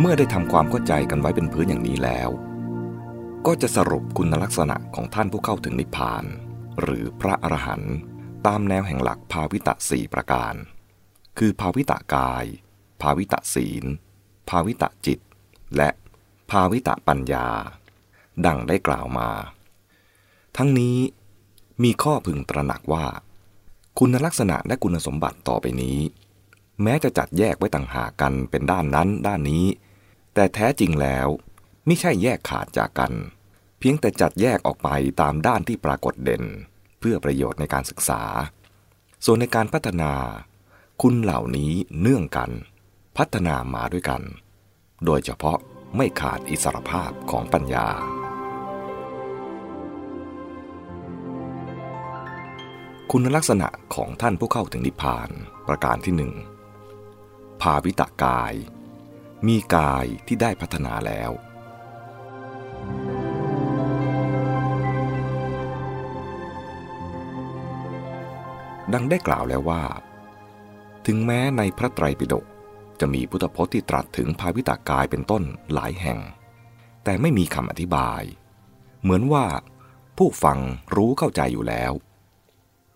เมื่อได้ทำความเข้าใจกันไว้เป็นพื้นอย่างนี้แล้ว ก็จะสรุปคุณลักษณะของท่านผู้เข้าถึงนิพพาน หรือพระอรหันต์ตามแนวแห่งหลักภาวิตะสี่ประการ คือภาวิตะกาย ภาวิตะศีล ภาวิตะจิต และภาวิตะปัญญา ดังได้กล่าวมา ทั้งนี้มีข้อพึงตระหนักว่า คุณลักษณะและคุณสมบัติต่อไปนี้ แม้จะจัดแยกไว้ต่างหากกันเป็นด้านนั้นด้านนี้ แต่แท้จริงแล้วไม่ใช่แยกขาดจากกัน เพียงแต่จัดแยกออกไปตามด้านที่ปรากฏเด่น เพื่อประโยชน์ในการศึกษา ส่วนในการพัฒนา คุณเหล่านี้เนื่องกัน พัฒนามาด้วยกัน โดยเฉพาะไม่ขาดอิสรภาพของปัญญา คุณลักษณะของท่านผู้เข้าถึงนิพพานประการที่หนึ่งภาวิตกาย มีกายที่ได้พัฒนาแล้ว ดังได้กล่าวแล้วว่า ถึงแม้ในพระไตรปิฎกจะมีพุทธพจน์ที่ตรัสถึงภาวิตากายเป็นต้นหลายแห่ง แต่ไม่มีคำอธิบาย เหมือนว่าผู้ฟังรู้เข้าใจอยู่แล้ว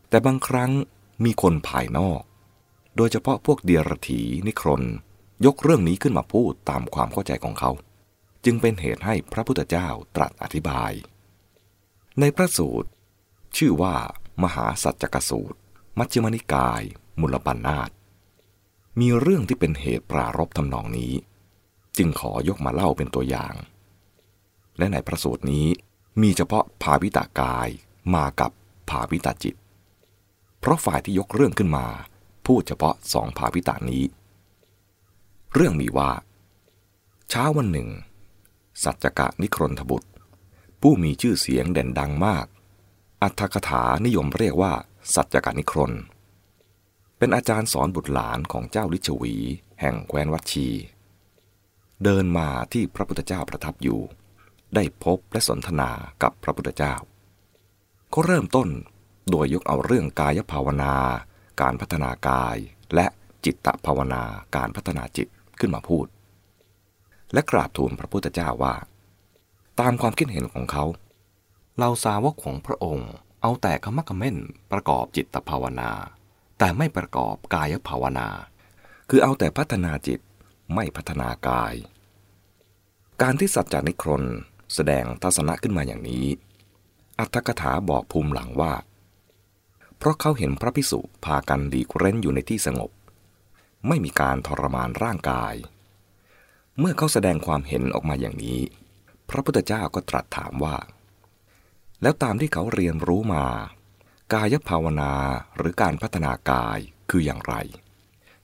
แต่บางครั้งมีคนภายนอก โดยเฉพาะพวกเดียรถีนิครน ยกเรื่องนี้ขึ้นมาพูดตามความเข้าใจของเขา จึงเป็นเหตุให้พระพุทธเจ้าตรัสอธิบาย ในพระสูตร ชื่อว่า มหาสัจจกสูตร มัชฌิมนิกาย มุลปันนาตมีเรื่องที่เป็นเหตุปรารบทำนองนี้ จึงขอยกมาเล่าเป็นตัวอย่าง และในพระสูตรนี้มีเฉพาะภาวิตากายมากับภาวิตาจิต เพราะฝ่ายที่ยกเรื่องขึ้นมา พูดเฉพาะสองภาวิตานี้ เรื่องมีว่า เช้าวันหนึ่ง สัจจกะนิครนทบุตร ผู้มีชื่อเสียงเด่นดังมาก อัตถกถานิยมเรียกว่า สัจจกะนิครนเป็นอาจารย์สอนบุตรหลานของเจ้าลิชวี แห่งแคว้นวัชี เดินมาที่พระพุทธเจ้าประทับอยู่ ได้พบและสนทนากับพระพุทธเจ้าก็เริ่มต้นโดยยกเอาเรื่องกายภาวนา การพัฒนากาย และจิตตภาวนาการพัฒนาจิต ขึ้นมาพูด และกราบทูลพระพุทธเจ้าว่า ตามความคิดเห็นของเขาเราสาวกของพระองค์ เอาแต่ขมักขม้นประกอบจิตภาวนา แต่ไม่ประกอบกายภาวนา คือเอาแต่พัฒนาจิตไม่พัฒนากาย การที่สัจจานิครนแสดงทัศนะขึ้นมาอย่างนี้ อัตถกถาบอกภูมิหลังว่า เพราะเขาเห็นพระพิสุพากันดีเร้นอยู่ในที่สงบ ไม่มีการทรมานร่างกาย เมื่อเขาแสดงความเห็นออกมาอย่างนี้ พระพุทธเจ้าก็ตรัสถามว่า แล้วตามที่เขาเรียนรู้มา กายภาวนาหรือการพัฒนากายคืออย่างไร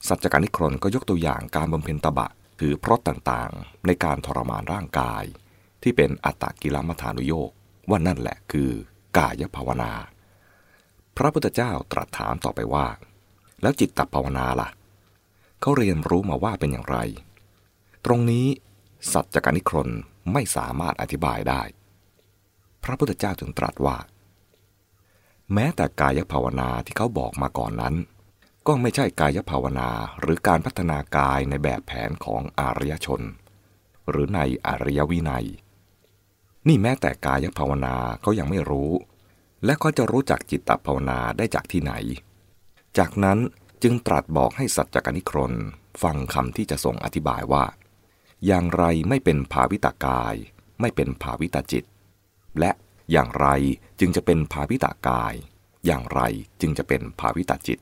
สัจจการนิครนก็ยกตัวอย่างการบำเพ็ญตบะถือพรตต่างๆ ในการทรมานร่างกาย ที่เป็นอัตตกิลมัฐานุโยกว่านั่นแหละคือกายภาวนา พระพุทธเจ้าตรัสถามต่อไปว่า แล้วจิตตภาวนาล่ะ เขาเรียนรู้มาว่าเป็นอย่างไร ตรงนี้ สัจจการนิครนไม่สามารถอธิบายได้ พระพุทธเจ้าจึงตรัสว่า แม้แต่กายภาวนาที่เขาบอกมาก่อนนั้น ก็ไม่ใช่กายภาวนาหรือการพัฒนากายในแบบแผนของอารยชน หรือในอารยวินัย นี่แม้แต่กายภาวนาเขายังไม่รู้ และเขาจะรู้จักจิตตภาวนาได้จากที่ไหน จากนั้น จึงตรัสบอกให้สัจจกนิครนฟังคำที่จะส่งอธิบายว่า อย่างไรไม่เป็นภาวิตากาย ไม่เป็นภาวิตาจิต และอย่างไรจึงจะเป็นภาวิตากาย อย่างไรจึงจะเป็นภาวิตาจิต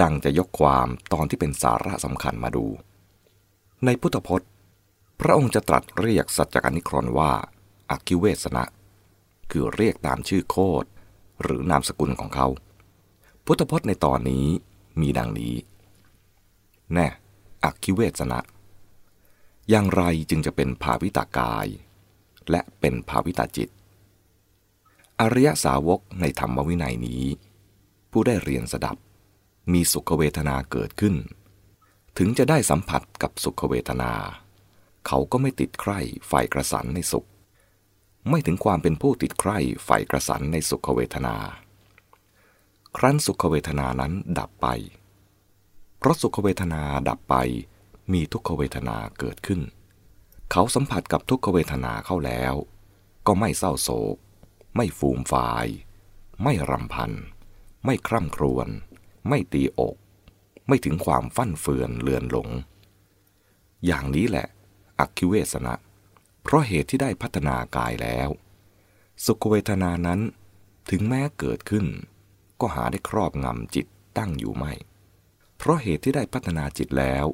ดังจะยกความตอนที่เป็นสาระสำคัญมาดู ในพุทธพจน์ พระองค์จะตรัสเรียกสัจจการนิครนว่าอักคิเวสนะ คือเรียกตามชื่อโคดหรือนามสกุลของเขา พุทธพจน์ในตอนนี้ มีดังนี้ แน่อักคิเวสนะ อย่างไรจึงจะเป็นภาวิตากาย และเป็นภาวิตาจิต อริยสาวกในธรรมวินัยนี้ ผู้ได้เรียนสดับ มีสุขเวทนาเกิดขึ้น ถึงจะได้สัมผัสกับสุขเวทนา เขาก็ไม่ติดใคร่ใฝ่กระสันในสุข ไม่ถึงความเป็นผู้ติดใคร่ใฝ่กระสันในสุขเวทนา ครั้นสุขเวทนานั้นดับไป เพราะสุขเวทนาดับไป มีทุกขเวทนาเกิดขึ้น เขาสัมผัสกับทุกขเวทนาเข้าแล้ว ก็ไม่เศร้าโศก ไม่ฟูมฟาย ไม่รำพัน ไม่คร่ำครวญ ไม่ตีอก ไม่ถึงความฟั่นเฟือนเลือนหลง อย่างนี้แหละ อักคิเวสนะ เพราะเหตุที่ได้พัฒนากายแล้ว สุขเวทนานั้นถึงแม้เกิดขึ้น ก็หาได้ครอบงำจิตตั้งอยู่ไม่ เพราะเหตุที่ได้พัฒนาจิตแล้ว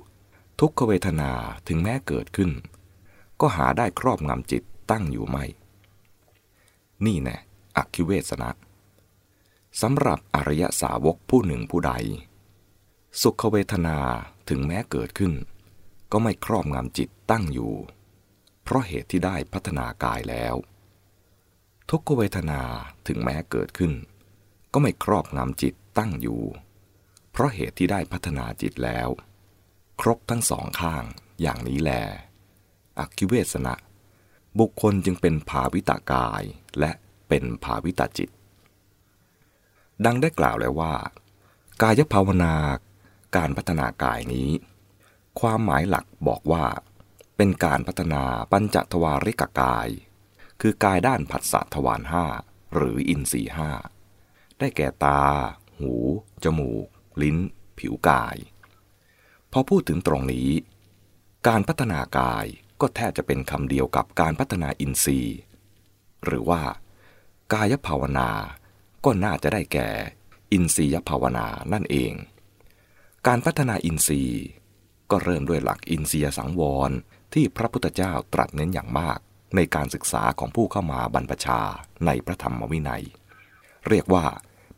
ทุกขเวทนาถึงแม้เกิดขึ้น ก็หาได้ครอบงำจิตตั้งอยู่ไม่ นี่แน่อักคิเวสนะสำหรับอริยสาวกผู้หนึ่งผู้ใด สุขเวทนาถึงแม้เกิดขึ้น ก็ไม่ครอบงำจิตตั้งอยู่ เพราะเหตุที่ได้พัฒนากายแล้ว ทุกขเวทนาถึงแม้เกิดขึ้น ก็ไม่ครอบงำจิตตั้งอยู่ เพราะเหตุที่ได้พัฒนาจิตแล้ว ครบทั้งสองข้างอย่างนี้แลอคิเวสนะ บุคคลจึงเป็นภาวิตากายและเป็นภาวิตาจิต ดังได้กล่าวแล้วว่า กายภาวนาการพัฒนากายนี้ ความหมายหลักบอกว่า เป็นการพัฒนาปัญจทวาริกกาย คือกายด้านผัสสะทวารห้าหรืออินทรีห้า ได้แก่ตา หู จมูก ลิ้น ผิวกาย พอพูดถึงตรงนี้ การพัฒนากายก็แทบจะเป็นคำเดียวกับการพัฒนาอินทรีย์ หรือว่า กายภาวนาก็น่าจะได้แก่ อินทรียภาวนานั่นเอง การพัฒนาอินทรีย์ ก็เริ่มด้วยหลักอินทรียสังวรที่พระพุทธเจ้าตรัสเน้นอย่างมากในการศึกษาของผู้เข้ามาบรรพชาในพระธรรมวินัย เรียกว่า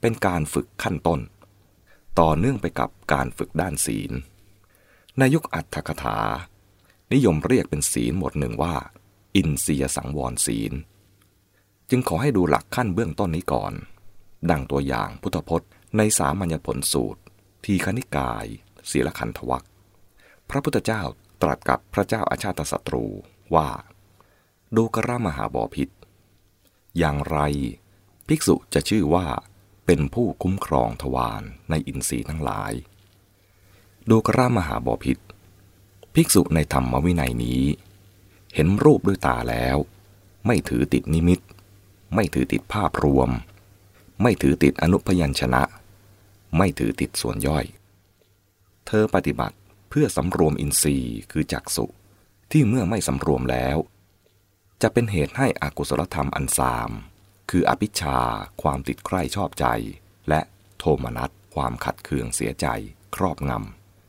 เป็นการฝึกขั้นต้น ต่อเนื่องไปกับการฝึกด้านศีล ในยุคอัตถกถา นิยมเรียกเป็นศีลหมวดหนึ่งว่า อินทรียสังวรศีล จึงขอให้ดูหลักขั้นเบื้องต้นนี้ก่อน ดังตัวอย่างพุทธพจน์ในสามัญญผลสูตร ทีคณิกายศีลขันธวัคพระพุทธเจ้าตรัสกับพระเจ้าอาชาติศัตรูว่า ดูกระมหาบอพิษอย่างไร ภิกษุจะชื่อว่า เป็นผู้คุ้มครองทวารในอินทรีย์ทั้งหลาย ดูกระมหาบอพิษภิกษุในธรรมวินัยนี้ เห็นรูปด้วยตาแล้ว ไม่ถือติดนิมิต ไม่ถือติดภาพรวม ไม่ถือติดอนุพยัญชนะ ไม่ถือติดส่วนย่อย เธอปฏิบัติเพื่อสำรวมอินทรีย์คือจักสุที่เมื่อไม่สำรวมแล้ว จะเป็นเหตุให้อกุศลธรรมอันซาม คืออภิชาความติดใคร่ชอบใจ และโทมนัสความขัดเคืองเสียใจครอบง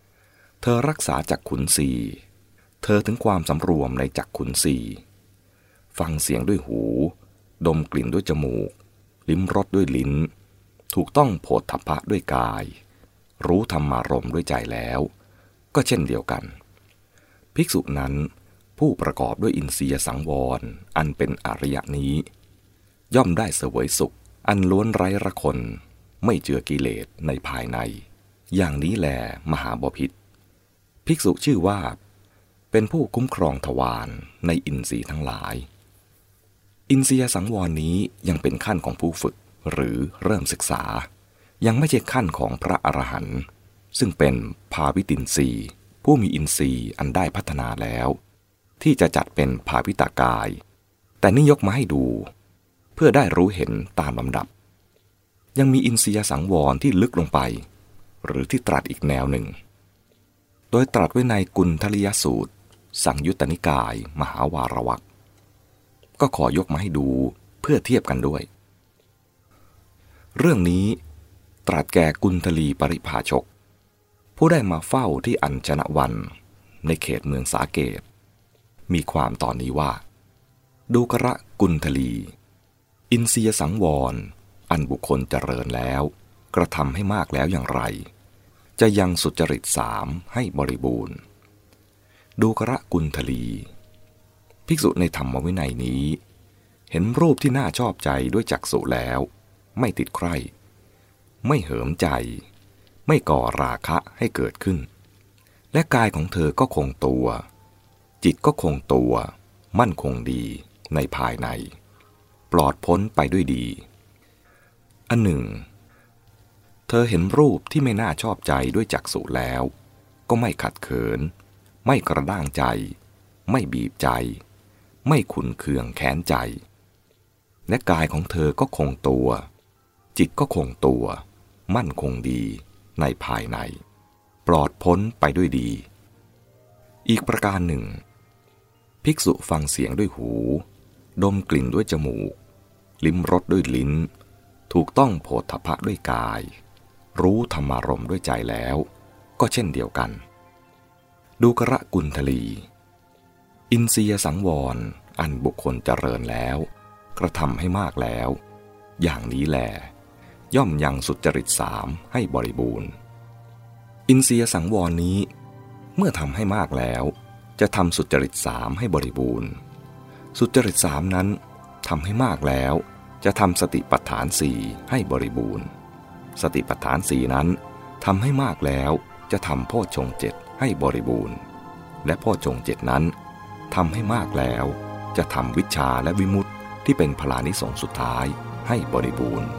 ำ เธอรักษาจักขุนสีเธอถึงความสำรวมในจักขุนสีฟังเสียงด้วยหู ดมกลิ่นด้วยจมูก ลิ้มรสด้วยลิ้น ถูกต้องโผฏฐัพพะด้วยกาย รู้ธรรมารมด้วยใจแล้ว ก็เช่นเดียวกัน ภิกษุนั้นผู้ประกอบด้วยอินทรียสังวร อันเป็นอริยนี้ ย่อมได้เสวยสุข อันล้วนไร้ระคน ไม่เจือกิเลสในภายใน อย่างนี้แลมหาบพิษภิกษุชื่อว่า เป็นผู้คุ้มครองทวารในอินทรีย์ทั้งหลาย อินทรียสังวรนี้ยังเป็นขั้นของผู้ฝึกหรือเริ่มศึกษา ยังไม่ใช่ขั้นของพระอรหันต์ซึ่งเป็นภาวิตินทรีย์ผู้มีอินทรีย์อันได้พัฒนาแล้ว ที่จะจัดเป็นภาวิตากาย แต่นี่ยกมาให้ดู เพื่อได้รู้เห็นตามลำดับ ยังมีอินทรียสังวรที่ลึกลงไป หรือที่ตรัสอีกแนวหนึ่ง โดยตรัสไว้ในกุลทลิยสูตร สังยุตตนิกาย มหาวารวักก็ขอยกมาให้ดูเพื่อเทียบกันด้วย เรื่องนี้ตรัสแก่กุลทลีปริภาชก ผู้ได้มาเฝ้าที่อัญชนะวัน ในเขตเมืองสาเกต มีความตอนนี้ว่า ดูกระกุลทลี อินเสียสังวร อันบุคคลเจริญแล้ว กระทำให้มากแล้วอย่างไร จะยังสุจริตสามให้บริบูรณ์ ดูกระกุลทลี ภิกษุในธรรมวินัยนี้ เห็นรูปที่น่าชอบใจด้วยจักษุแล้ว ไม่ติดใคร่ไม่เหิมใจ ไม่ก่อราคะให้เกิดขึ้น และกายของเธอก็คงตัว จิตก็คงตัว มั่นคงดีในภายใน ปลอดพ้นไปด้วยดี อันหนึ่ง เธอเห็นรูปที่ไม่น่าชอบใจด้วยจักษุแล้ว ก็ไม่ขัดเขิน ไม่กระด้างใจ ไม่บีบใจ ไม่ขุนเคืองแค้นใจ และกายของเธอก็คงตัว จิตก็คงตัว มั่นคงดีในภายใน ปลอดพ้นไปด้วยดี อีกประการหนึ่ง ภิกษุฟังเสียงด้วยหู ดมกลิ่นด้วยจมูก ลิ้มรสด้วยลิ้น ถูกต้องโผฏฐพะด้วยกาย รู้ธรรมารมด้วยใจแล้ว ก็เช่นเดียวกัน ดูกระกุลทลี อินเสียสังวร อันบุคคลเจริญแล้ว กระทำให้มากแล้ว อย่างนี้แหลย่อมยังสุจริตสามให้บริบูรณ์ อินเสียสังวรนี้ เมื่อทำให้มากแล้ว จะทำสุจริตสามให้บริบูรณ์ สุจริตสามนั้นทำให้มากแล้ว จะทำสติปัฏฐานสี่ให้บริบูรณ์ สติปัฏฐานสี่นั้นทำให้มากแล้วจะทำโพชฌงเจ็ดให้บริบูรณ์ และโพชฌงเจ็ดนั้นทำให้มากแล้ว จะทำวิชาและวิมุตติที่เป็นพลานิสงสุดท้ายให้บริบูรณ์